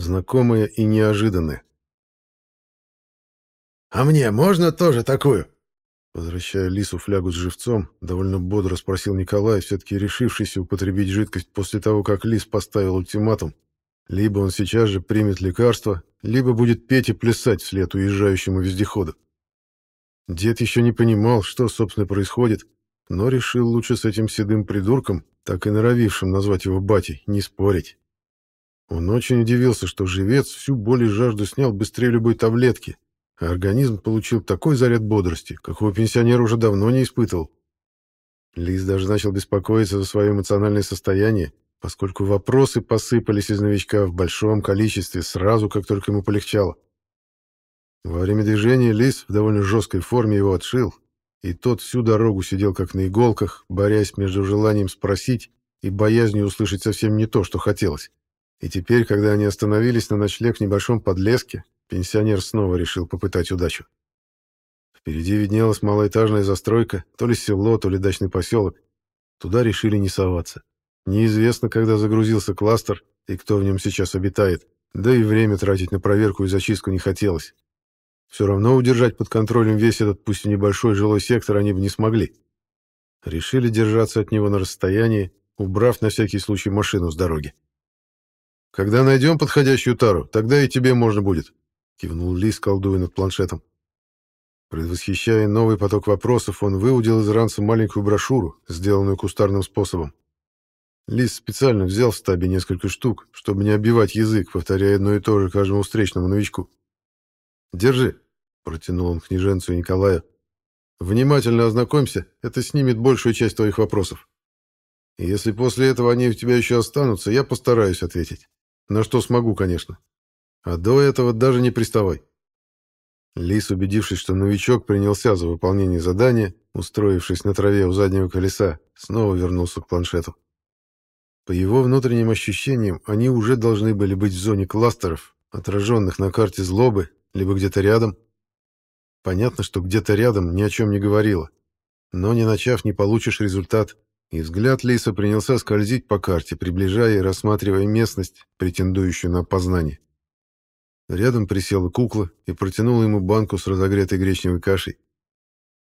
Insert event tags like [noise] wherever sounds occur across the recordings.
знакомое и неожиданное. «А мне можно тоже такую?» Возвращая Лису флягу с живцом, довольно бодро спросил Николай, все-таки решившийся употребить жидкость после того, как Лис поставил ультиматум. Либо он сейчас же примет лекарство, либо будет петь и плясать вслед уезжающему вездеходу. Дед еще не понимал, что, собственно, происходит, но решил лучше с этим седым придурком, так и норовившим назвать его батей, не спорить. Он очень удивился, что живец всю боль и жажду снял быстрее любой таблетки, а организм получил такой заряд бодрости, какого пенсионер уже давно не испытывал. Лис даже начал беспокоиться за свое эмоциональное состояние, поскольку вопросы посыпались из новичка в большом количестве сразу, как только ему полегчало. Во время движения Лис в довольно жесткой форме его отшил, и тот всю дорогу сидел как на иголках, борясь между желанием спросить и боязнью услышать совсем не то, что хотелось. И теперь, когда они остановились на ночлег в небольшом подлеске, Пенсионер снова решил попытать удачу. Впереди виднелась малоэтажная застройка, то ли село, то ли дачный поселок. Туда решили не соваться. Неизвестно, когда загрузился кластер и кто в нем сейчас обитает, да и время тратить на проверку и зачистку не хотелось. Все равно удержать под контролем весь этот, пусть и небольшой жилой сектор, они бы не смогли. Решили держаться от него на расстоянии, убрав на всякий случай машину с дороги. «Когда найдем подходящую тару, тогда и тебе можно будет», кивнул Лис, колдуя над планшетом. Предвосхищая новый поток вопросов, он выудил из ранца маленькую брошюру, сделанную кустарным способом. Лис специально взял в стабе несколько штук, чтобы не оббивать язык, повторяя одно и то же каждому встречному новичку. «Держи», — протянул он княженцу Николаю. «Внимательно ознакомься, это снимет большую часть твоих вопросов. И если после этого они у тебя еще останутся, я постараюсь ответить. На что смогу, конечно. А до этого даже не приставай. Лис, убедившись, что новичок принялся за выполнение задания, устроившись на траве у заднего колеса, снова вернулся к планшету. По его внутренним ощущениям, они уже должны были быть в зоне кластеров, отраженных на карте злобы, либо где-то рядом. Понятно, что где-то рядом ни о чем не говорило. Но не начав, не получишь результат. И взгляд Лиса принялся скользить по карте, приближая и рассматривая местность, претендующую на опознание. Рядом присела кукла и протянула ему банку с разогретой гречневой кашей.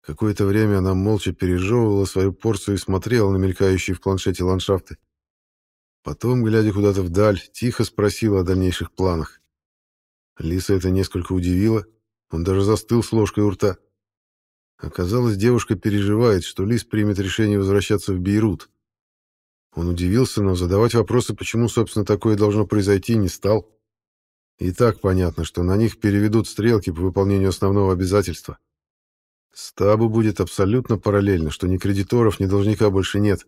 Какое-то время она молча пережевывала свою порцию и смотрела на мелькающие в планшете ландшафты. Потом, глядя куда-то вдаль, тихо спросила о дальнейших планах. Лиса это несколько удивило, он даже застыл с ложкой у рта. Оказалось, девушка переживает, что Лис примет решение возвращаться в Бейрут. Он удивился, но задавать вопросы, почему, собственно, такое должно произойти, не стал. И так понятно, что на них переведут стрелки по выполнению основного обязательства. Стабу будет абсолютно параллельно, что ни кредиторов, ни должника больше нет.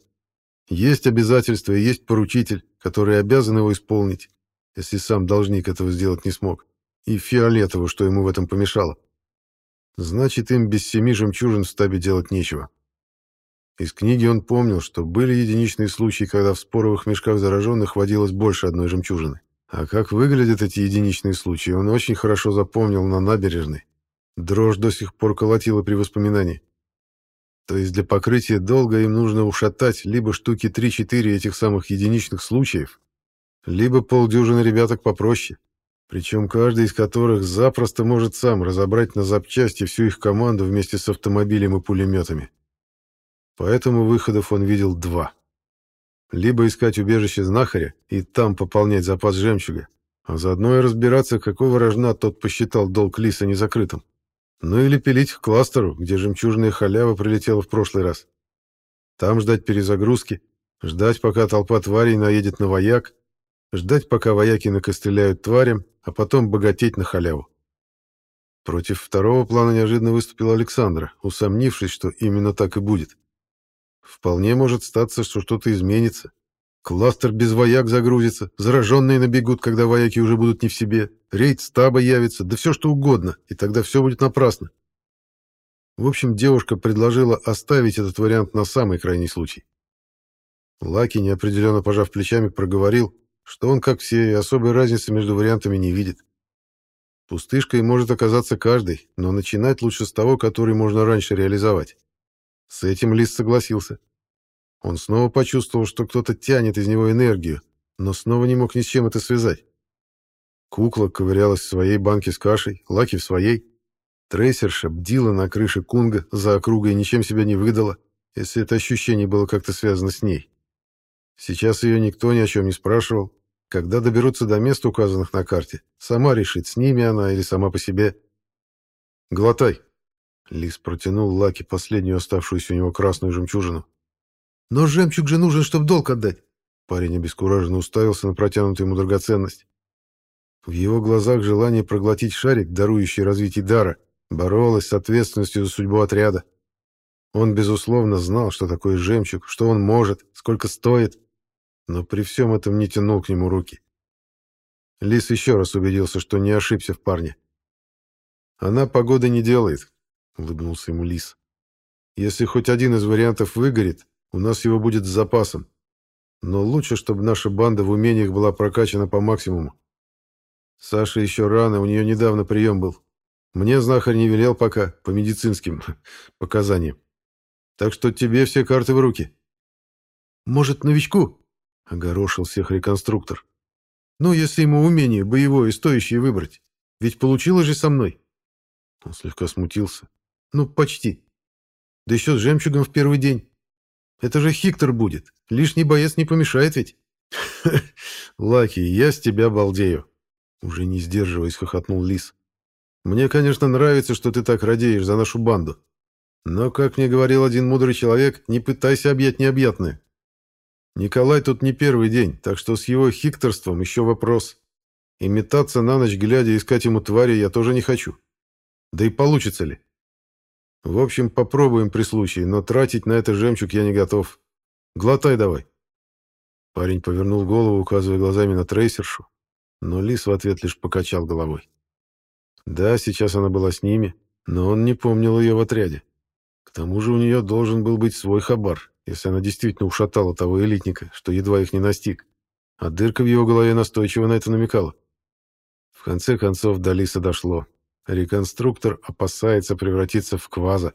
Есть обязательства и есть поручитель, который обязан его исполнить, если сам должник этого сделать не смог. И фиолетово, что ему в этом помешало. Значит, им без семи жемчужин в стабе делать нечего. Из книги он помнил, что были единичные случаи, когда в споровых мешках зараженных водилось больше одной жемчужины. А как выглядят эти единичные случаи, он очень хорошо запомнил на набережной. Дрожь до сих пор колотила при воспоминании. То есть для покрытия долга им нужно ушатать либо штуки 3-4 этих самых единичных случаев, либо полдюжины ребяток попроще, причем каждый из которых запросто может сам разобрать на запчасти всю их команду вместе с автомобилем и пулеметами. Поэтому выходов он видел два. Либо искать убежище знахаря и там пополнять запас жемчуга, а заодно и разбираться, какого рожна тот посчитал долг лиса незакрытым. Ну или пилить к кластеру, где жемчужная халява прилетела в прошлый раз. Там ждать перезагрузки, ждать, пока толпа тварей наедет на вояк, ждать, пока вояки накостыляют тварям, а потом богатеть на халяву. Против второго плана неожиданно выступил Александра, усомнившись, что именно так и будет. Вполне может статься, что что-то изменится. Кластер без вояк загрузится, зараженные набегут, когда вояки уже будут не в себе, рейд стаба явится, да все что угодно, и тогда все будет напрасно. В общем, девушка предложила оставить этот вариант на самый крайний случай. Лаки, неопределенно пожав плечами, проговорил, что он, как все, особой разницы между вариантами не видит. Пустышкой может оказаться каждый, но начинать лучше с того, который можно раньше реализовать. С этим Лис согласился. Он снова почувствовал, что кто-то тянет из него энергию, но снова не мог ни с чем это связать. Кукла ковырялась в своей банке с кашей, Лаки в своей. Трейсерша бдила на крыше Кунга за округой и ничем себя не выдала, если это ощущение было как-то связано с ней. Сейчас ее никто ни о чем не спрашивал. Когда доберутся до мест, указанных на карте, сама решит, с ними она или сама по себе. «Глотай!» Лис протянул Лаки последнюю оставшуюся у него красную жемчужину. «Но жемчуг же нужен, чтобы долг отдать!» Парень обескураженно уставился на протянутую ему драгоценность. В его глазах желание проглотить шарик, дарующий развитие дара, боролось с ответственностью за судьбу отряда. Он, безусловно, знал, что такое жемчуг, что он может, сколько стоит, но при всем этом не тянул к нему руки. Лис еще раз убедился, что не ошибся в парне. «Она погоды не делает», — улыбнулся ему Лис. «Если хоть один из вариантов выгорит, у нас его будет с запасом. Но лучше, чтобы наша банда в умениях была прокачана по максимуму. Саша еще рано, у нее недавно прием был. Мне знахарь не велел пока, по медицинским [laughs] показаниям. Так что тебе все карты в руки». «Может, новичку?» — огорошил всех реконструктор. «Ну, если ему умение боевое и стоящее выбрать. Ведь получилось же со мной». Он слегка смутился. «Ну, почти. Да еще с жемчугом в первый день. Это же Хиктор будет. Лишний боец не помешает ведь». [laughs] «Лаки, я с тебя балдею!» Уже не сдерживаясь, хохотнул Лис. «Мне, конечно, нравится, что ты так радеешь за нашу банду. Но, как мне говорил один мудрый человек, не пытайся объять необъятное. Николай тут не первый день, так что с его хикторством еще вопрос. И метаться на ночь, глядя, искать ему твари, я тоже не хочу. Да и получится ли? В общем, попробуем при случае, но тратить на это жемчуг я не готов. Глотай давай. Парень повернул голову, указывая глазами на трейсершу, но Лис в ответ лишь покачал головой. Да, сейчас она была с ними, но он не помнил ее в отряде. К тому же у нее должен был быть свой хабар, если она действительно ушатала того элитника, что едва их не настиг. А дырка в его голове настойчиво на это намекала. В конце концов до Лиса дошло. Реконструктор опасается превратиться в кваза.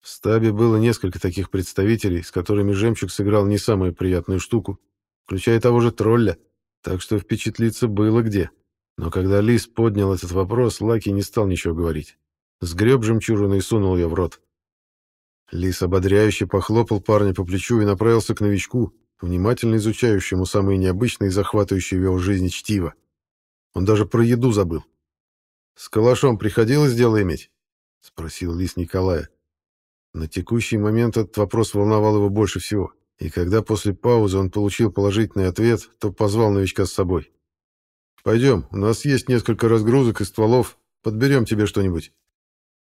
В стабе было несколько таких представителей, с которыми Жемчуг сыграл не самую приятную штуку, включая того же тролля, так что впечатлиться было где. Но когда Лис поднял этот вопрос, Лаки не стал ничего говорить. Сгреб жемчужину и сунул ее в рот. Лис ободряюще похлопал парня по плечу и направился к новичку, внимательно изучающему самые необычные и захватывающие в его жизни чтиво. Он даже про еду забыл. «С калашом приходилось дело иметь?» — спросил Лис Николая. На текущий момент этот вопрос волновал его больше всего, и когда после паузы он получил положительный ответ, то позвал новичка с собой. «Пойдем, у нас есть несколько разгрузок и стволов, подберем тебе что-нибудь».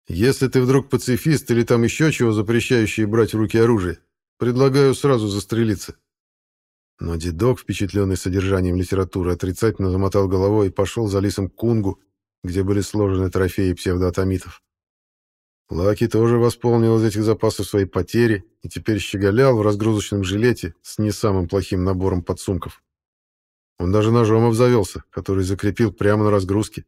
Если ты вдруг пацифист или там еще чего запрещающее брать в руки оружие, предлагаю сразу застрелиться». Но дедок, впечатленный содержанием литературы, отрицательно замотал головой и пошел за лисом к Кунгу, где были сложены трофеи псевдоатомитов. Лаки тоже восполнил из этих запасов свои потери и теперь щеголял в разгрузочном жилете с не самым плохим набором подсумков. Он даже ножом обзавелся, который закрепил прямо на разгрузке.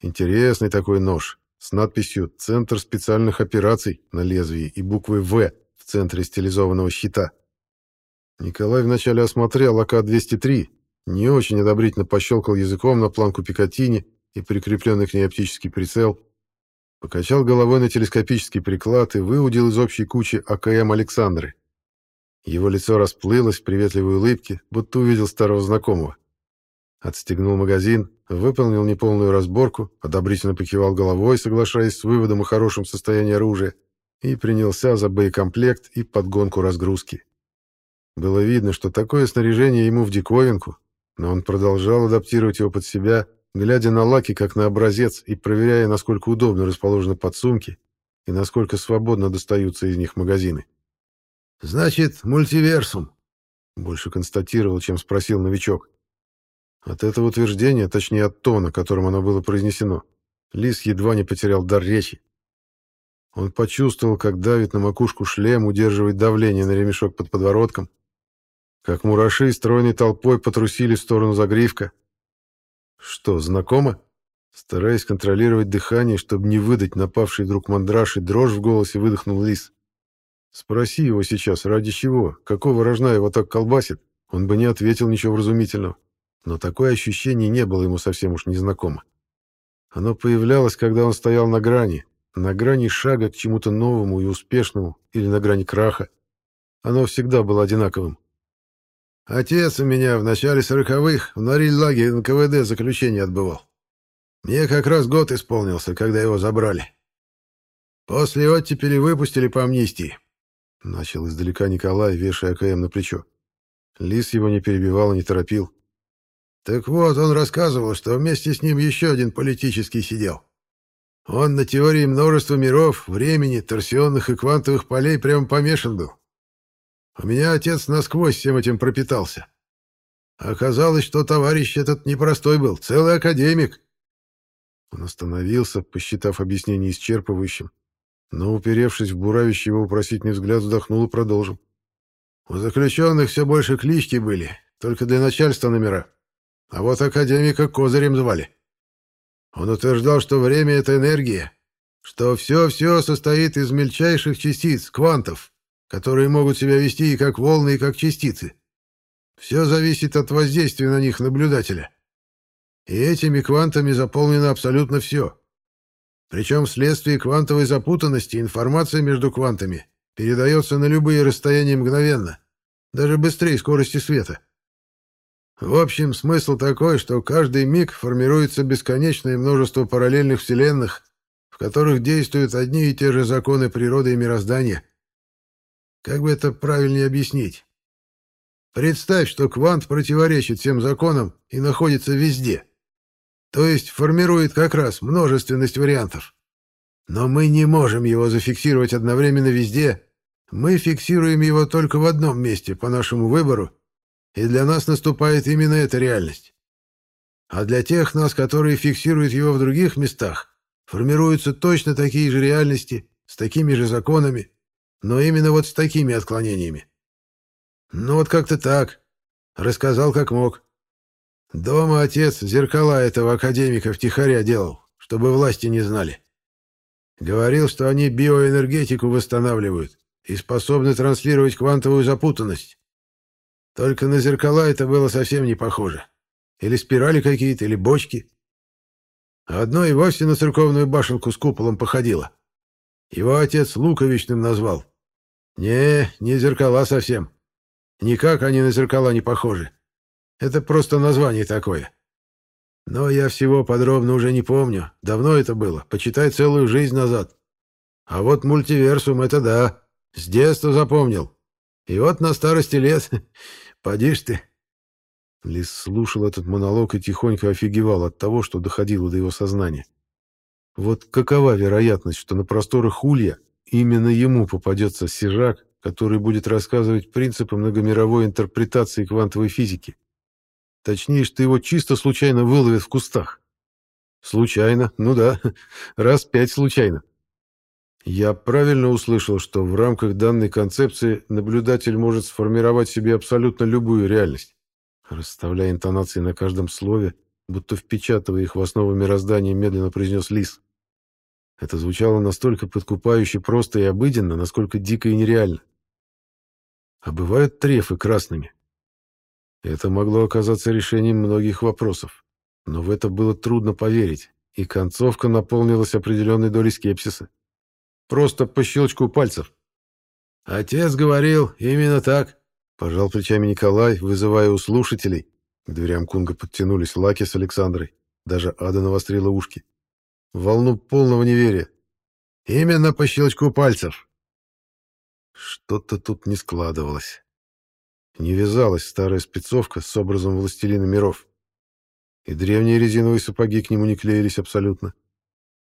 Интересный такой нож, с надписью «Центр специальных операций» на лезвии и буквой «В» в центре стилизованного щита. Николай вначале осмотрел АК-203, не очень одобрительно пощелкал языком на планку Пикатини и прикрепленный к ней оптический прицел, покачал головой на телескопический приклад и выудил из общей кучи АКМ Александры. Его лицо расплылось в приветливой улыбке, будто увидел старого знакомого. Отстегнул магазин, выполнил неполную разборку, одобрительно покивал головой, соглашаясь с выводом о хорошем состоянии оружия, и принялся за боекомплект и подгонку разгрузки. Было видно, что такое снаряжение ему в диковинку, но он продолжал адаптировать его под себя, глядя на лаки как на образец и проверяя, насколько удобно расположены подсумки и насколько свободно достаются из них магазины. «Значит, мультиверсум», — больше констатировал, чем спросил новичок. От этого утверждения, точнее от тона, которым оно было произнесено, Лис едва не потерял дар речи. Он почувствовал, как давит на макушку шлем, удерживает давление на ремешок под подбородком, как мураши стройной толпой потрусили в сторону загривка. Что, знакомо? Стараясь контролировать дыхание, чтобы не выдать напавший вдруг мандраж и дрожь в голосе, выдохнул Лис. Спроси его сейчас, ради чего, какого рожна его так колбасит, он бы не ответил ничего вразумительного. Но такое ощущение не было ему совсем уж незнакомо. Оно появлялось, когда он стоял на грани, на грани шага к чему-то новому и успешному или на грани краха. Оно всегда было одинаковым. Отец у меня в начале сороковых в Норильлаге НКВД заключение отбывал. Мне как раз год исполнился, когда его забрали. После оттепели выпустили по амнистии. Начал издалека Николай, вешая АКМ на плечо. Лис его не перебивал и не торопил. Так вот, он рассказывал, что вместе с ним еще один политический сидел. Он на теории множества миров, времени, торсионных и квантовых полей прямо помешан был. У меня отец насквозь всем этим пропитался. Оказалось, что товарищ этот непростой был, целый академик. Он остановился, посчитав объяснение исчерпывающим, но, уперевшись в буравящий его вопросительный взгляд, вздохнул и продолжил. У заключенных все больше клички были, только для начальства номера. А вот академика Козырем звали. Он утверждал, что время — это энергия, что все-все состоит из мельчайших частиц, квантов, которые могут себя вести и как волны, и как частицы. Все зависит от воздействия на них наблюдателя. И этими квантами заполнено абсолютно все. Причем вследствие квантовой запутанности информация между квантами передается на любые расстояния мгновенно, даже быстрее скорости света. В общем, смысл такой, что каждый миг формируется бесконечное множество параллельных вселенных, в которых действуют одни и те же законы природы и мироздания. Как бы это правильнее объяснить? Представь, что квант противоречит всем законам и находится везде. То есть формирует как раз множественность вариантов. Но мы не можем его зафиксировать одновременно везде. Мы фиксируем его только в одном месте по нашему выбору и для нас наступает именно эта реальность. А для тех нас, которые фиксируют его в других местах, формируются точно такие же реальности, с такими же законами, но именно вот с такими отклонениями. Ну вот как-то так. Рассказал как мог. Дома отец зеркала этого академика втихаря делал, чтобы власти не знали. Говорил, что они биоэнергетику восстанавливают и способны транслировать квантовую запутанность. Только на зеркала это было совсем не похоже. Или спирали какие-то, или бочки. Одно и вовсе на церковную башенку с куполом походило. Его отец Луковичным назвал. Не, не зеркала совсем. Никак они на зеркала не похожи. Это просто название такое. Но я всего подробно уже не помню. Давно это было, почитай целую жизнь назад. А вот мультиверсум — это да, с детства запомнил. И вот на старости лет [laughs] Поди ж ты. Лис слушал этот монолог и тихонько офигевал от того, что доходило до его сознания. Вот какова вероятность, что на просторах Улья именно ему попадется сижак, который будет рассказывать принципы многомировой интерпретации квантовой физики? Точнее, что его чисто случайно выловят в кустах. Случайно, ну да, [laughs] раз пять случайно. Я правильно услышал, что в рамках данной концепции наблюдатель может сформировать себе абсолютно любую реальность, расставляя интонации на каждом слове, будто впечатывая их в основу мироздания, медленно произнес Лис. Это звучало настолько подкупающе просто и обыденно, насколько дико и нереально. А бывают трефы красными. Это могло оказаться решением многих вопросов, но в это было трудно поверить, и концовка наполнилась определенной долей скепсиса. Просто по щелчку пальцев. Отец говорил именно так, пожал плечами Николай, вызывая у слушателей. К дверям Кунга подтянулись Лаки с Александрой. Даже Ада навострила ушки. Волну полного неверия. Именно по щелчку пальцев. Что-то тут не складывалось. Не вязалась старая спецовка с образом властелина миров. И древние резиновые сапоги к нему не клеились абсолютно.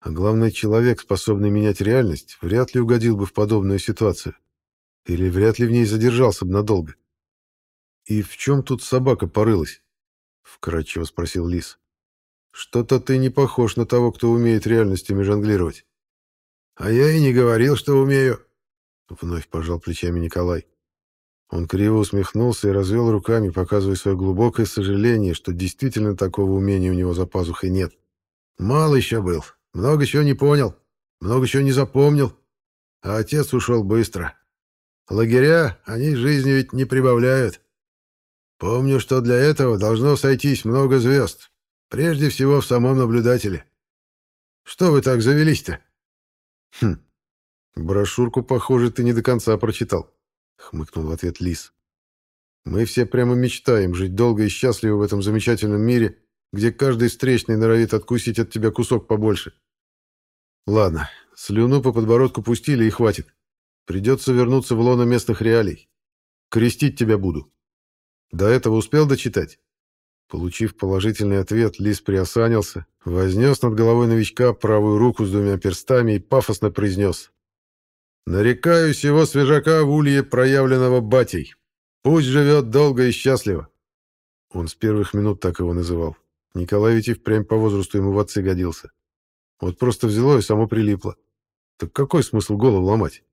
А главное, человек, способный менять реальность, вряд ли угодил бы в подобную ситуацию. Или вряд ли в ней задержался бы надолго. «И в чем тут собака порылась?» — вкратчиво спросил Лис. «Что-то ты не похож на того, кто умеет реальностями жонглировать». «А я и не говорил, что умею», — вновь пожал плечами Николай. Он криво усмехнулся и развел руками, показывая свое глубокое сожаление, что действительно такого умения у него за пазухой нет. «Мало еще был, много чего не понял, много чего не запомнил. А отец ушел быстро. Лагеря, они жизни ведь не прибавляют. Помню, что для этого должно сойтись много звезд. Прежде всего в самом наблюдателе. Что вы так завелись-то? Хм, брошюрку, похоже, ты не до конца прочитал, хмыкнул в ответ Лис. Мы все прямо мечтаем жить долго и счастливо в этом замечательном мире, где каждый встречный норовит откусить от тебя кусок побольше. Ладно, слюну по подбородку пустили и хватит. Придется вернуться в лоно местных реалий. Крестить тебя буду. До этого успел дочитать? Получив положительный ответ, Лис приосанился, вознес над головой новичка правую руку с двумя перстами и пафосно произнес. «Нарекаю сего свежака в улье, проявленного батей. Пусть живет долго и счастливо». Он с первых минут так его называл. Николай ведь и впрямь по возрасту ему в отцы годился. Вот просто взяло и само прилипло. Так какой смысл голову ломать?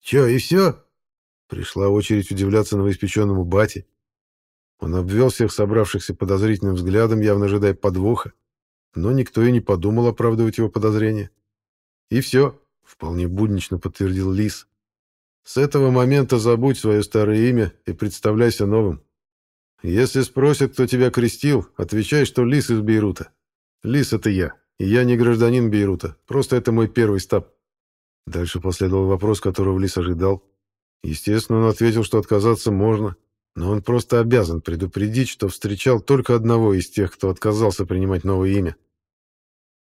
«Че, и все?» Пришла очередь удивляться новоиспеченному бате. Он обвел всех собравшихся подозрительным взглядом, явно ожидая подвоха, но никто и не подумал оправдывать его подозрения. «И все», — вполне буднично подтвердил Лис. «С этого момента забудь свое старое имя и представляйся новым. Если спросят, кто тебя крестил, отвечай, что Лис из Бейрута. Лис — это я, и я не гражданин Бейрута, просто это мой первый стаб». Дальше последовал вопрос, которого Лис ожидал. Естественно, он ответил, что отказаться можно, но он просто обязан предупредить, что встречал только одного из тех, кто отказался принимать новое имя.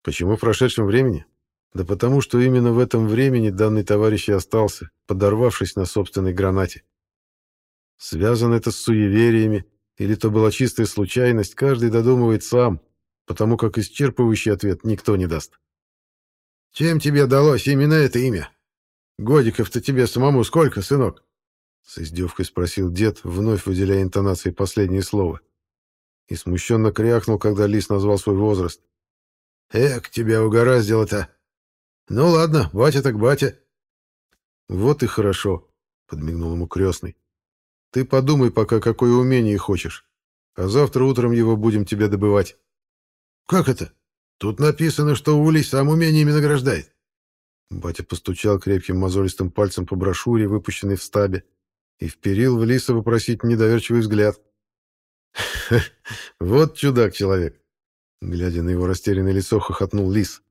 Почему в прошедшем времени? Да потому, что именно в этом времени данный товарищ и остался, подорвавшись на собственной гранате. Связано это с суевериями, или то была чистая случайность, каждый додумывает сам, потому как исчерпывающий ответ никто не даст. «Чем тебе далось именно это имя? Годиков-то тебе самому сколько, сынок?» С издевкой спросил дед, вновь выделяя интонацией последнее слово. И смущенно крякнул, когда Лис назвал свой возраст. «Эк, тебя угораздило-то! Ну ладно, батя так батя!» «Вот и хорошо», — подмигнул ему крестный. «Ты подумай пока, какое умение хочешь, а завтра утром его будем тебе добывать». «Как это? Тут написано, что Улей сам умениями награждает». Батя постучал крепким мозолистым пальцем по брошюре, выпущенной в стабе, и вперил в Лиса вопросить недоверчивый взгляд. «Вот чудак-человек!» Глядя на его растерянное лицо, хохотнул Лис.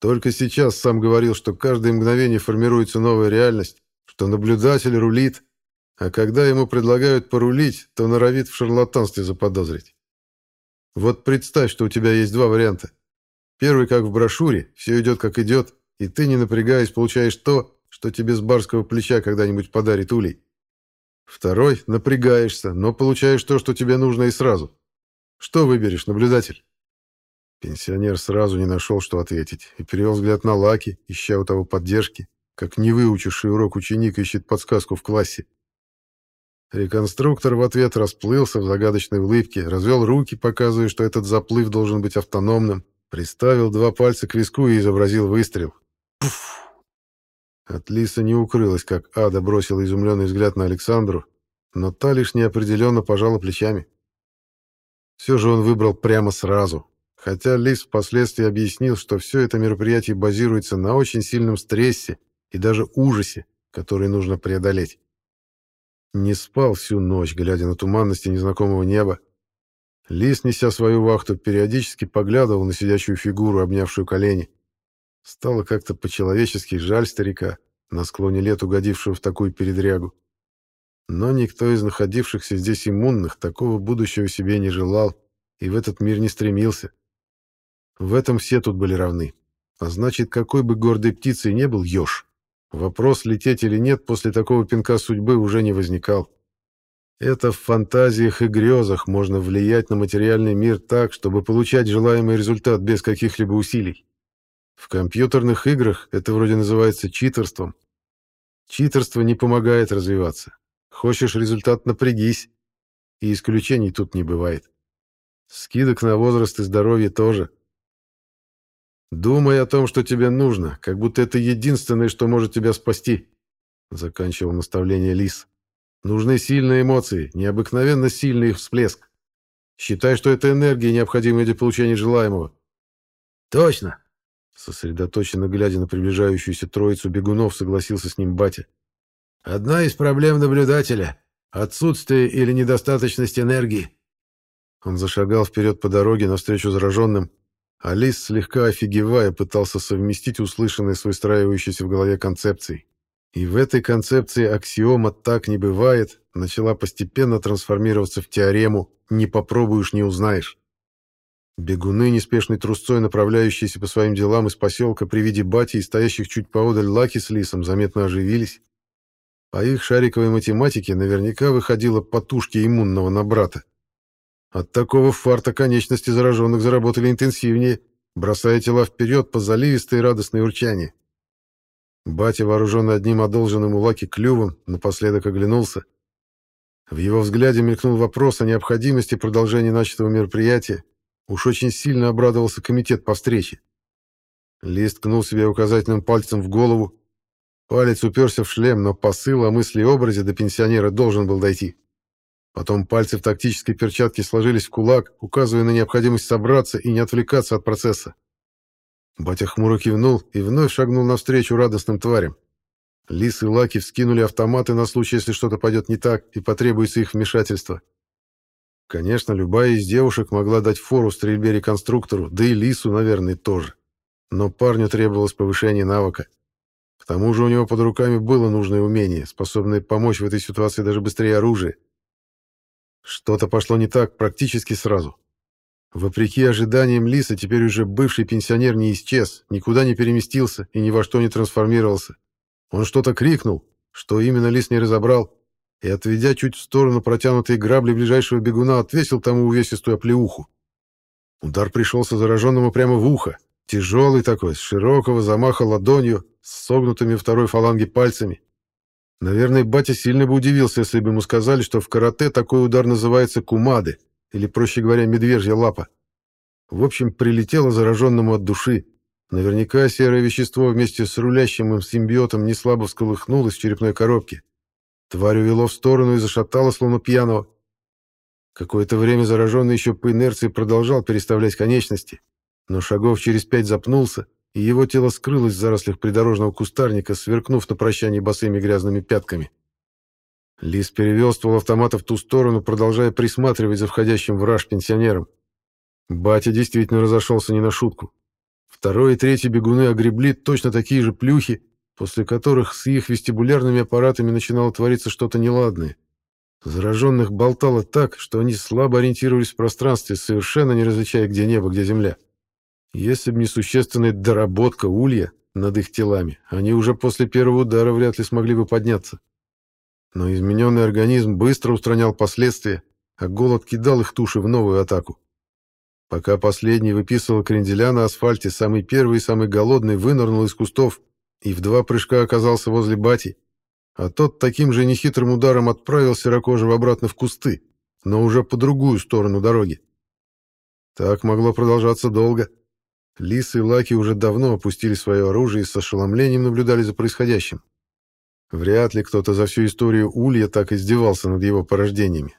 «Только сейчас сам говорил, что каждое мгновение формируется новая реальность, что наблюдатель рулит, а когда ему предлагают порулить, то норовит в шарлатанстве заподозрить. Вот представь, что у тебя есть два варианта. Первый, как в брошюре, все идет как идет, и ты, не напрягаясь, получаешь то, что тебе с барского плеча когда-нибудь подарит улей. Второй — напрягаешься, но получаешь то, что тебе нужно и сразу. Что выберешь, наблюдатель?» Пенсионер сразу не нашел, что ответить, и перевел взгляд на Лаки, ища у того поддержки, как не выучивший урок ученик ищет подсказку в классе. Реконструктор в ответ расплылся в загадочной улыбке, развел руки, показывая, что этот заплыв должен быть автономным, приставил два пальца к виску и изобразил выстрел. Пуф! От Лиса не укрылось, как Ада бросила изумленный взгляд на Александру, но та лишь неопределенно пожала плечами. Все же он выбрал прямо сразу, хотя Лис впоследствии объяснил, что все это мероприятие базируется на очень сильном стрессе и даже ужасе, который нужно преодолеть. Не спал всю ночь, глядя на туманности незнакомого неба. Лис, неся свою вахту, периодически поглядывал на сидящую фигуру, обнявшую колени. Стало как-то по-человечески жаль старика, на склоне лет угодившего в такую передрягу. Но никто из находившихся здесь иммунных такого будущего себе не желал и в этот мир не стремился. В этом все тут были равны. А значит, какой бы гордой птицей не был еж, вопрос, лететь или нет, после такого пинка судьбы уже не возникал. Это в фантазиях и грезах можно влиять на материальный мир так, чтобы получать желаемый результат без каких-либо усилий. В компьютерных играх это вроде называется читерством. Читерство не помогает развиваться. Хочешь результат — напрягись. И исключений тут не бывает. Скидок на возраст и здоровье тоже. Думай о том, что тебе нужно, как будто это единственное, что может тебя спасти. Заканчивал наставление Лис. Нужны сильные эмоции, необыкновенно сильный их всплеск. Считай, что это энергия, необходимая для получения желаемого. Точно, Сосредоточенно глядя на приближающуюся троицу бегунов, согласился с ним батя. «Одна из проблем наблюдателя Отсутствие или недостаточность энергии. Он зашагал вперед по дороге навстречу зараженным, а Лис, слегка офигевая, пытался совместить услышанные с выстраивающейся в голове концепцией. И в этой концепции аксиома «так не бывает» начала постепенно трансформироваться в теорему «не попробуешь, не узнаешь». Бегуны, неспешной трусцой направляющиеся по своим делам из поселка при виде бати и стоящих чуть поодаль Лаки с Лисом, заметно оживились. По их шариковой математике наверняка выходило потушки иммунного на брата. От такого фарта конечности зараженных заработали интенсивнее, бросая тела вперед по заливистой и радостной урчанию. Батя, вооруженный одним одолженным у Лаки клювом, напоследок оглянулся. В его взгляде мелькнул вопрос о необходимости продолжения начатого мероприятия, Уж очень сильно обрадовался комитет по встрече. Лист ткнул себе указательным пальцем в голову. Палец уперся в шлем, но посыл о мысли и образе до пенсионера должен был дойти. Потом пальцы в тактической перчатке сложились в кулак, указывая на необходимость собраться и не отвлекаться от процесса. Батя хмуро кивнул и вновь шагнул навстречу радостным тварям. Лис и Лаки вскинули автоматы на случай, если что-то пойдет не так и потребуется их вмешательство. Конечно, любая из девушек могла дать фору стрельбе-реконструктору, да и Лису, наверное, тоже. Но парню требовалось повышение навыка. К тому же у него под руками было нужное умение, способное помочь в этой ситуации даже быстрее оружия. Что-то пошло не так практически сразу. Вопреки ожиданиям Лиса, теперь уже бывший пенсионер не исчез, никуда не переместился и ни во что не трансформировался. Он что-то крикнул, что именно Лис не разобрал, и, отведя чуть в сторону протянутые грабли ближайшего бегуна, отвесил тому увесистую оплеуху. Удар пришелся зараженному прямо в ухо, тяжелый такой, с широкого замаха ладонью, с согнутыми второй фаланги пальцами. Наверное, батя сильно бы удивился, если бы ему сказали, что в карате такой удар называется кумады, или, проще говоря, медвежья лапа. В общем, прилетело зараженному от души. Наверняка серое вещество вместе с рулящим им симбиотом неслабо всколыхнулось в черепной коробке. Тварь увело в сторону и зашатала, словно пьяного. Какое-то время зараженный еще по инерции продолжал переставлять конечности, но шагов через пять запнулся, и его тело скрылось в зарослях придорожного кустарника, сверкнув на прощание босыми грязными пятками. Лис перевел ствол автомата в ту сторону, продолжая присматривать за входящим в раж пенсионером. Батя действительно разошелся не на шутку. Второй и третий бегуны огребли точно такие же плюхи, после которых с их вестибулярными аппаратами начинало твориться что-то неладное. Зараженных болтало так, что они слабо ориентировались в пространстве, совершенно не различая, где небо, где земля. Если бы не существенная доработка улья над их телами, они уже после первого удара вряд ли смогли бы подняться. Но измененный организм быстро устранял последствия, а голод кидал их туши в новую атаку. Пока последний выписывал кренделя на асфальте, самый первый и самый голодный вынырнул из кустов и в два прыжка оказался возле бати, а тот таким же нехитрым ударом отправил Серокожего обратно в кусты, но уже по другую сторону дороги. Так могло продолжаться долго. Лис и Лаки уже давно опустили свое оружие и с ошеломлением наблюдали за происходящим. Вряд ли кто-то за всю историю Улья так издевался над его порождениями.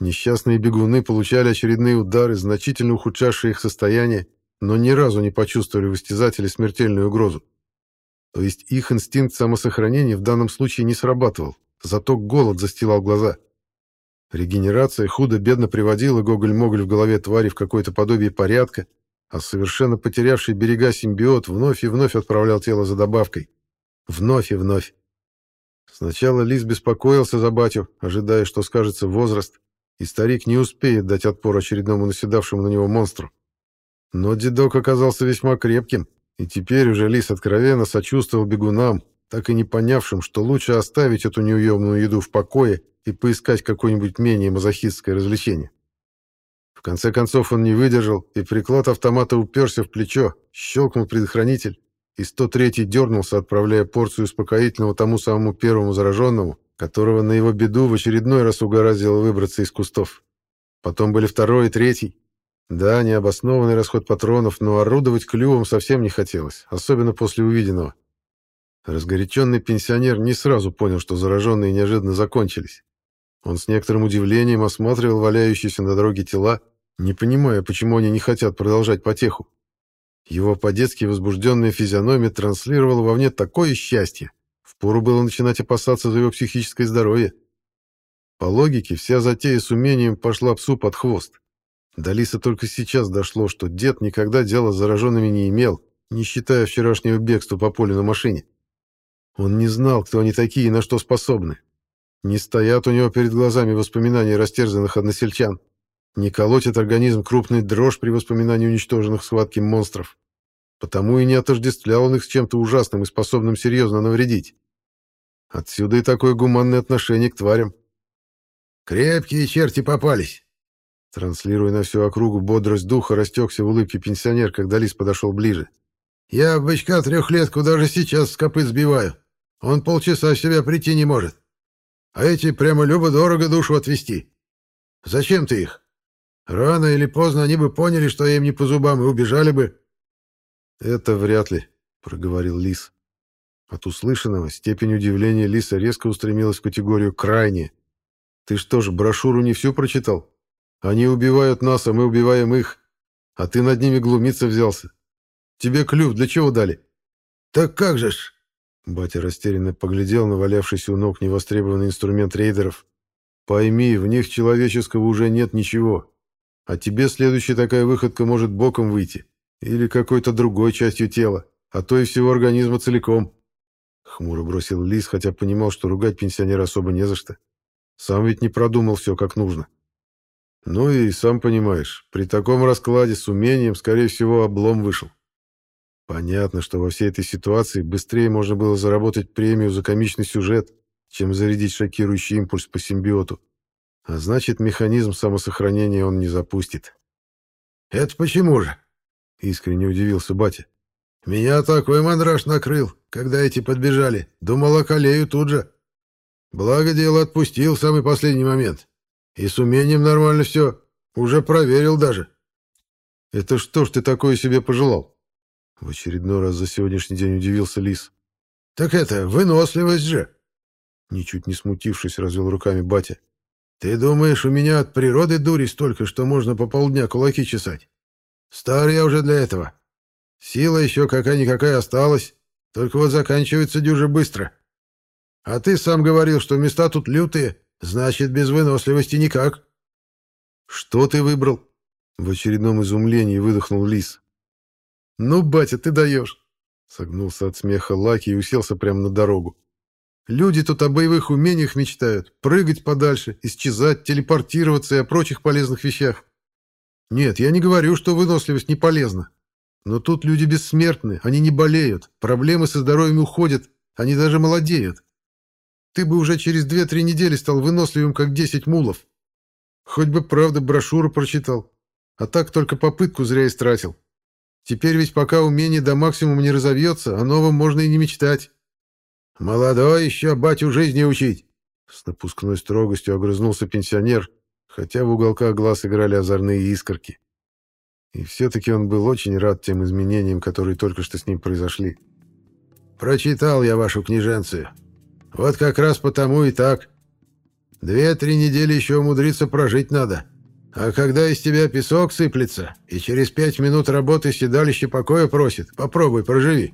Несчастные бегуны получали очередные удары, значительно ухудшавшие их состояние, но ни разу не почувствовали в истязателе смертельную угрозу. То есть их инстинкт самосохранения в данном случае не срабатывал, зато голод застилал глаза. Регенерация худо-бедно приводила Гоголь-Моголь в голове твари в какое-то подобие порядка, а совершенно потерявший берега симбиот вновь и вновь отправлял тело за добавкой. Вновь и вновь. Сначала Лис беспокоился за батю, ожидая, что скажется возраст, и старик не успеет дать отпор очередному наседавшему на него монстру. Но дедок оказался весьма крепким, и теперь уже Лис откровенно сочувствовал бегунам, так и не понявшим, что лучше оставить эту неуемную еду в покое и поискать какое-нибудь менее мазохистское развлечение. Конце концов он не выдержал, и приклад автомата уперся в плечо, щелкнул предохранитель, и 103-й дернулся, отправляя порцию успокоительного тому самому первому зараженному, которого на его беду в очередной раз угораздило выбраться из кустов. Потом были второй и третий, да, необоснованный расход патронов, но орудовать клювом совсем не хотелось, особенно после увиденного. Разгоряченный пенсионер не сразу понял, что зараженные неожиданно закончились. Он с некоторым удивлением осматривал валяющиеся на дороге тела, не понимая, почему они не хотят продолжать потеху. Его по-детски возбужденная физиономия транслировала вовне такое счастье. Впору было начинать опасаться за его психическое здоровье. По логике, вся затея с умением пошла псу под хвост. До Лиса только сейчас дошло, что дед никогда дела с зараженными не имел, не считая вчерашнего бегства по полю на машине. Он не знал, кто они такие и на что способны. Не стоят у него перед глазами воспоминания растерзанных односельчан. Не колотит организм крупный дрожь при воспоминании уничтоженных в схватке монстров. Потому и не отождествлял он их с чем-то ужасным и способным серьезно навредить. Отсюда и такое гуманное отношение к тварям. «Крепкие черти попались!» Транслируя на всю округу бодрость духа, растекся в улыбке пенсионер, когда лис подошел ближе. «Я бычка трехлетку даже сейчас с копыт сбиваю. Он полчаса в себя прийти не может. А эти прямо любо-дорого душу отвести. Зачем ты их? Рано или поздно они бы поняли, что я им не по зубам, и убежали бы. «Это вряд ли», — проговорил Лис. От услышанного степень удивления Лиса резко устремилась в категорию «крайне». «Ты что ж, брошюру не всю прочитал? Они убивают нас, а мы убиваем их. А ты над ними глумиться взялся. Тебе клюв для чего дали?» «Так как же ж?» Батя растерянно поглядел на валявшийся у ног невостребованный инструмент рейдеров. «Пойми, в них человеческого уже нет ничего. А тебе следующая такая выходка может боком выйти. Или какой-то другой частью тела, а то и всего организма целиком. Хмуро бросил Лис, хотя понимал, что ругать пенсионера особо не за что. Сам ведь не продумал все как нужно. Ну и сам понимаешь, при таком раскладе с умением, скорее всего, облом вышел. Понятно, что во всей этой ситуации быстрее можно было заработать премию за комичный сюжет, чем зарядить шокирующий импульс по симбиоту. А значит, механизм самосохранения он не запустит. «Это почему же?» — искренне удивился батя. «Меня такой мандраж накрыл, когда эти подбежали. Думал, околею тут же. Благо дело отпустил в самый последний момент. И с умением нормально все. Уже проверил даже». «Это что ж ты такое себе пожелал?» В очередной раз за сегодняшний день удивился Лис. «Так это, выносливость же!» Ничуть не смутившись, развел руками батя. «Ты думаешь, у меня от природы дури столько, что можно по полдня кулаки чесать? Стар я уже для этого. Сила еще какая-никакая осталась, только вот заканчивается дюже быстро. А ты сам говорил, что места тут лютые, значит, без выносливости никак. Что ты выбрал? В очередном изумлении выдохнул лис. Ну, батя, ты даешь. Согнулся от смеха Лаки и уселся прямо на дорогу. Люди тут о боевых умениях мечтают. Прыгать подальше, исчезать, телепортироваться и о прочих полезных вещах. Нет, я не говорю, что выносливость не полезна. Но тут люди бессмертны, они не болеют, проблемы со здоровьем уходят, они даже молодеют. Ты бы уже через две-три недели стал выносливым, как десять мулов. Хоть бы, правда, брошюру прочитал. А так только попытку зря истратил. Теперь ведь пока умение до максимума не разовьется, о новом можно и не мечтать. «Молодой еще батю жизни учить!» С напускной строгостью огрызнулся пенсионер, хотя в уголках глаз играли озорные искорки. И все-таки он был очень рад тем изменениям, которые только что с ним произошли. «Прочитал я вашу книженцию. Вот как раз потому и так. Две-три недели еще умудриться прожить надо. А когда из тебя песок сыплется, и через пять минут работы седалище покоя просит, попробуй, проживи.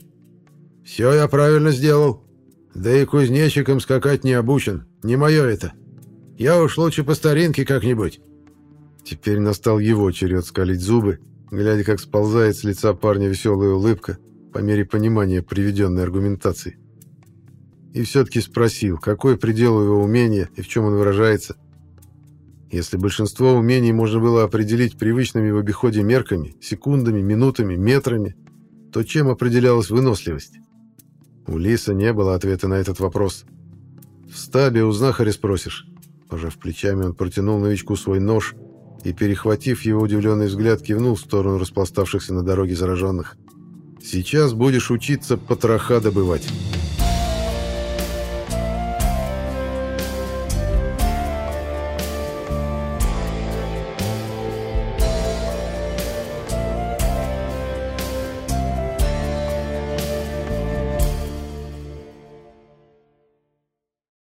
Все я правильно сделал. Да и кузнечиком скакать не обучен, не мое это». Я уж лучше по старинке как-нибудь». Теперь настал его черед скалить зубы, глядя, как сползает с лица парня веселая улыбка по мере понимания приведенной аргументации. И все-таки спросил, какой предел его умения и в чем он выражается. Если большинство умений можно было определить привычными в обиходе мерками, секундами, минутами, метрами, то чем определялась выносливость? У Лиса не было ответа на этот вопрос. В стабе у знахаря спросишь, Пожав плечами, он протянул новичку свой нож и, перехватив его удивленный взгляд, кивнул в сторону распластавшихся на дороге зараженных. «Сейчас будешь учиться потроха добывать».